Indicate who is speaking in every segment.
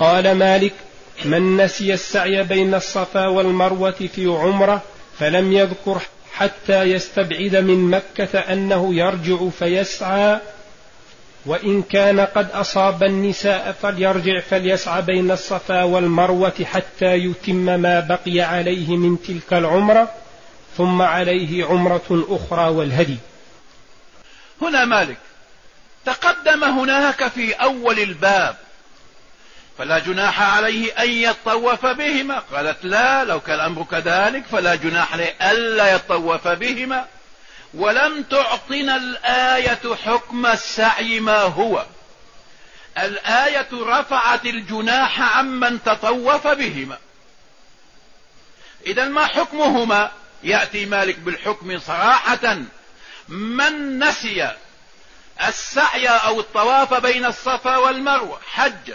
Speaker 1: قال مالك من نسي السعي بين الصفا والمروة في عمرة فلم يذكر حتى يستبعد من مكة أنه يرجع فيسعى وإن كان قد أصاب النساء فليرجع فليسعى بين الصفا والمروة حتى يتم ما بقي عليه من تلك العمرة ثم عليه عمرة أخرى والهدي.
Speaker 2: هنا مالك تقدم هناك في أول الباب فلا جناح عليه أن يطوف بهما. قالت لا لو كان الأمر كذلك فلا جناح عليه ألا يطوف بهما. ولم تعطنا الآية حكم السعي ما هو. الآية رفعت الجناح عمن تطوف بهما. إذا ما حكمهما؟ يأتي مالك بالحكم صراحة. من نسي السعي أو الطواف بين الصفا والمروة؟ حج.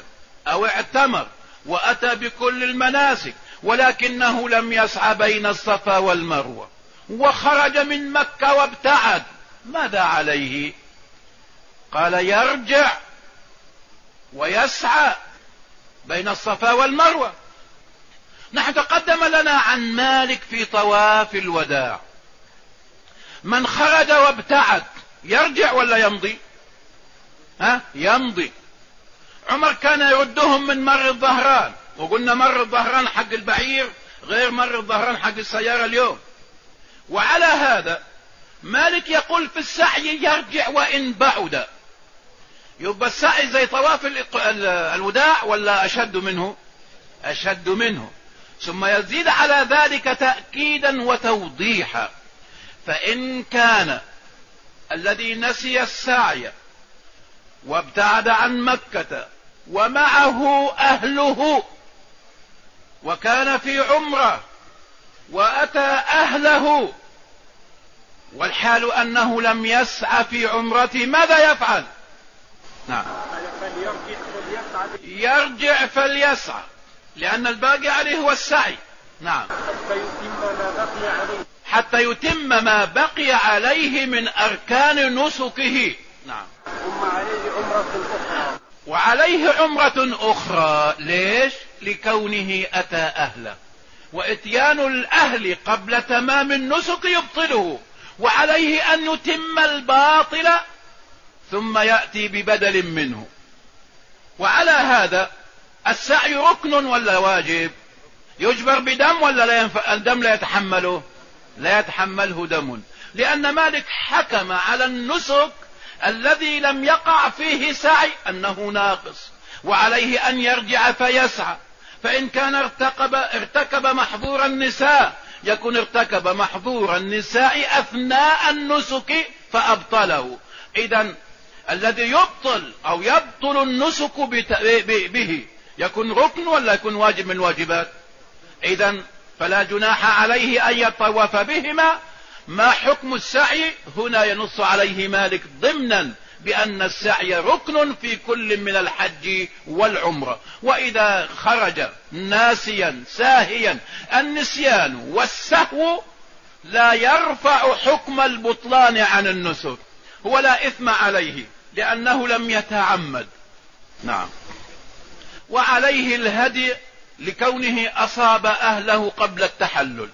Speaker 2: أو اعتمر وأتى بكل المناسك ولكنه لم يسعى بين الصفا والمروة وخرج من مكة وابتعد. ماذا عليه؟ قال يرجع ويسعى بين الصفا والمروة. نحن تقدم لنا عن مالك في طواف الوداع. من خرج وابتعد يرجع ولا يمضي؟ ها؟ يمضي. عمر كان يردهم من مر الظهران. وقلنا مر الظهران حق البعير غير مر الظهران حق السيارة اليوم. وعلى هذا مالك يقول في السعي يرجع وإن بعد. يبقى السعي زي طواف الوداع ولا أشد منه؟ أشد منه. ثم يزيد على ذلك تأكيدا وتوضيحا. فإن كان الذي نسي السعي وابتعد عن مكة ومعه أهله وكان في عمرة وأتى أهله والحال أنه لم يسعى في عمرته ماذا يفعل؟ نعم. يرجع فليسعى لأن الباقي عليه هو السعي. نعم. حتى يتم ما بقي عليه من أركان نسكه. نعم. وعليه عمرة أخرى. ليش؟ لكونه أتى أهله. وإتيان الأهل قبل تمام النسك يبطله. وعليه أن يتم الباطل ثم يأتي ببدل منه. وعلى هذا السعي ركن ولا واجب؟ يجبر بدم ولا لا ينفع؟ الدم لا يتحمله. لا يتحمله دم. لأن مالك حكم على النسك الذي لم يقع فيه سعي أنه ناقص وعليه أن يرجع فيسعى. فإن كان ارتكب, ارتكب محظور النساء يكون ارتكب محظور النساء أثناء النسك فأبطله. إذا الذي يبطل أو يبطل النسك به يكون ركن ولا يكون واجب من الواجبات إذا فلا جناح عليه أن يطوف بهما ما حكم السعي؟ هنا ينص عليه مالك ضمنا بأن السعي ركن في كل من الحج والعمرة. وإذا خرج ناسيا ساهيا النسيان والسهو لا يرفع حكم البطلان عن النسك ولا إثم عليه لأنه لم يتعمد. نعم. وعليه الهدي لكونه أصاب أهله قبل التحلل.